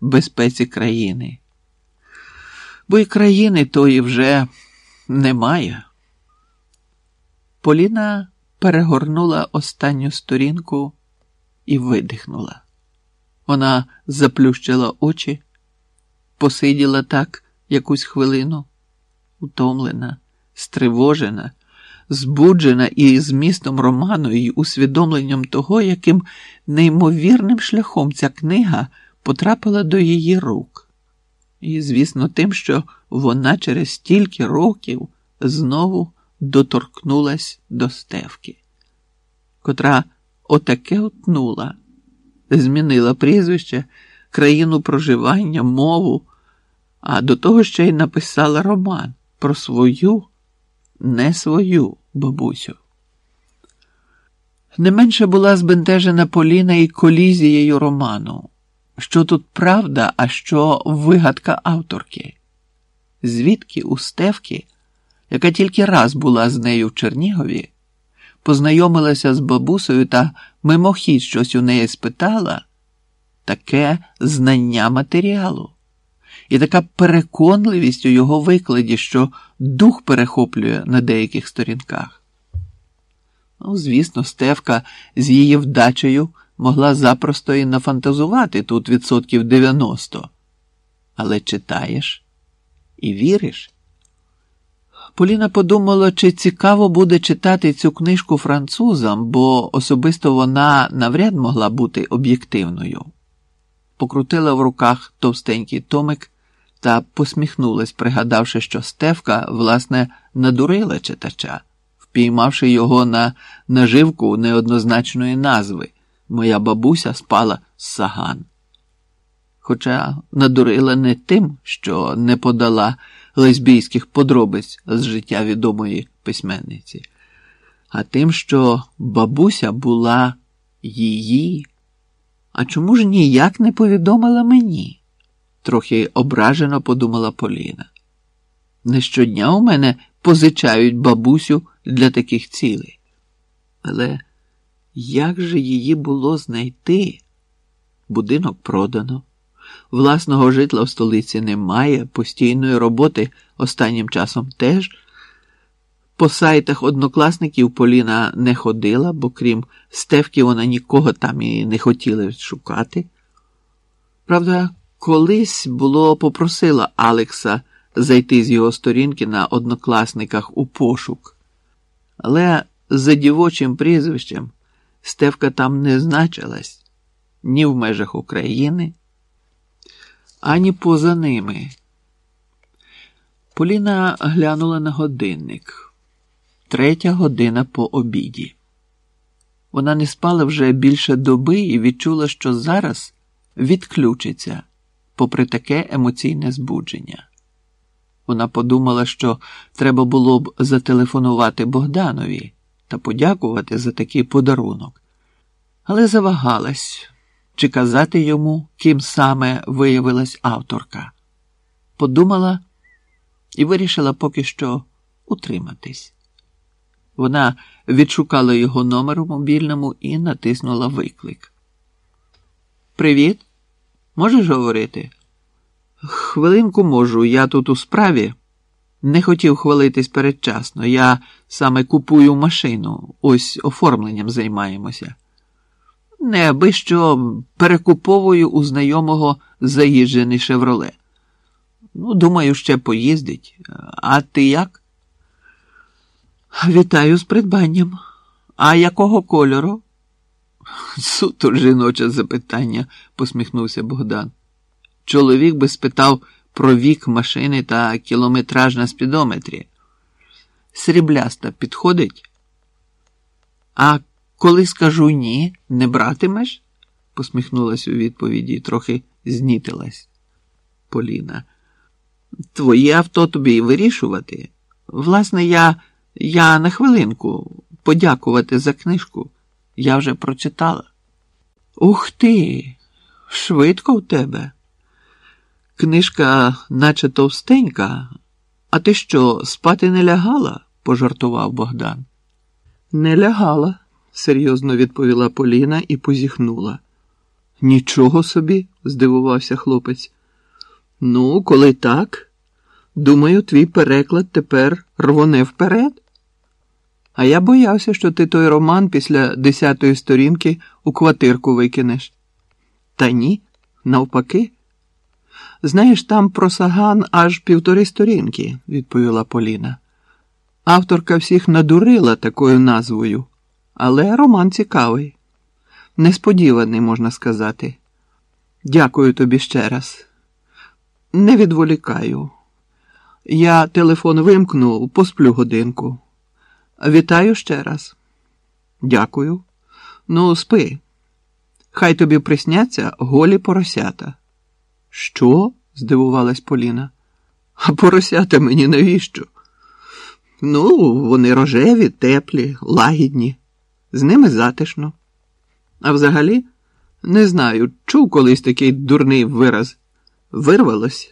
безпеці країни. Бо й країни тої вже немає. Поліна перегорнула останню сторінку і видихнула. Вона заплющила очі, посиділа так якусь хвилину, утомлена, стривожена, збуджена і змістом роману, і усвідомленням того, яким неймовірним шляхом ця книга потрапила до її рук. І, звісно, тим, що вона через стільки років знову доторкнулась до стевки, котра отаке отнула, змінила прізвище, країну проживання, мову, а до того ще й написала роман про свою, не свою бабусю. Не менше була збентежена Поліна і колізією роману. Що тут правда, а що вигадка авторки? Звідки у Стевки, яка тільки раз була з нею в Чернігові, познайомилася з бабусею та мимохідь щось у неї спитала, таке знання матеріалу і така переконливість у його викладі, що дух перехоплює на деяких сторінках. Ну, звісно, Стевка з її вдачею могла запросто і нафантазувати тут відсотків 90. Але читаєш і віриш. Поліна подумала, чи цікаво буде читати цю книжку французам, бо особисто вона навряд могла бути об'єктивною. Покрутила в руках товстенький томик та посміхнулась, пригадавши, що Стевка, власне, надурила читача, впіймавши його на наживку неоднозначної назви Моя бабуся спала з саган. Хоча надурила не тим, що не подала лесбійських подробиць з життя відомої письменниці, а тим, що бабуся була її. А чому ж ніяк не повідомила мені? трохи ображено подумала Поліна. Не щодня у мене позичають бабусю для таких цілей. Але як же її було знайти? Будинок продано, власного житла в столиці немає, постійної роботи останнім часом теж. По сайтах однокласників Поліна не ходила, бо крім Стевки, вона нікого там і не хотіла шукати. Правда, колись було попросила Алекса зайти з його сторінки на однокласниках у пошук, але за дівочим прізвищем Стевка там не значилась ні в межах України, ані поза ними. Поліна глянула на годинник. Третя година по обіді. Вона не спала вже більше доби і відчула, що зараз відключиться, попри таке емоційне збудження. Вона подумала, що треба було б зателефонувати Богданові та подякувати за такий подарунок, але завагалась, чи казати йому, ким саме виявилась авторка. Подумала і вирішила поки що утриматись. Вона відшукала його номер у мобільному і натиснула виклик. Привіт, можеш говорити? Хвилинку можу, я тут у справі. Не хотів хвалитись передчасно. Я саме купую машину, ось оформленням займаємося. Не аби що перекуповую у знайомого заїжджений шевроле. Ну, думаю, ще поїздить. А ти як? Вітаю з придбанням. А якого кольору? Суто жіноче запитання, посміхнувся Богдан. Чоловік би спитав про вік машини та кілометраж на спідометрі. Срібляста підходить? А коли скажу ні, не братимеш? посміхнулась у відповіді і трохи знітилась. Поліна. Твоє авто тобі вирішувати. Власне, я, я на хвилинку подякувати за книжку. Я вже прочитала. Ух ти! Швидко в тебе. Книжка, наче товстенька, а ти що, спати не лягала? пожартував Богдан. Не лягала, серйозно відповіла Поліна і позіхнула. Нічого собі, здивувався хлопець. Ну, коли так, думаю, твій переклад тепер рвоне вперед. А я боявся, що ти той роман після десятої сторінки у квартирку викинеш. Та ні, навпаки. Знаєш, там про саган аж півтори сторінки, відповіла Поліна. Авторка всіх надурила такою назвою, але роман цікавий, несподіваний, можна сказати. Дякую тобі ще раз. Не відволікаю. Я телефон вимкну, посплю годинку. Вітаю ще раз. Дякую. Ну, спи. Хай тобі присняться голі поросята. Що? здивувалась Поліна. А поросята мені навіщо? Ну, вони рожеві, теплі, лагідні, з ними затишно. А взагалі, не знаю, чув колись такий дурний вираз. Вирвалось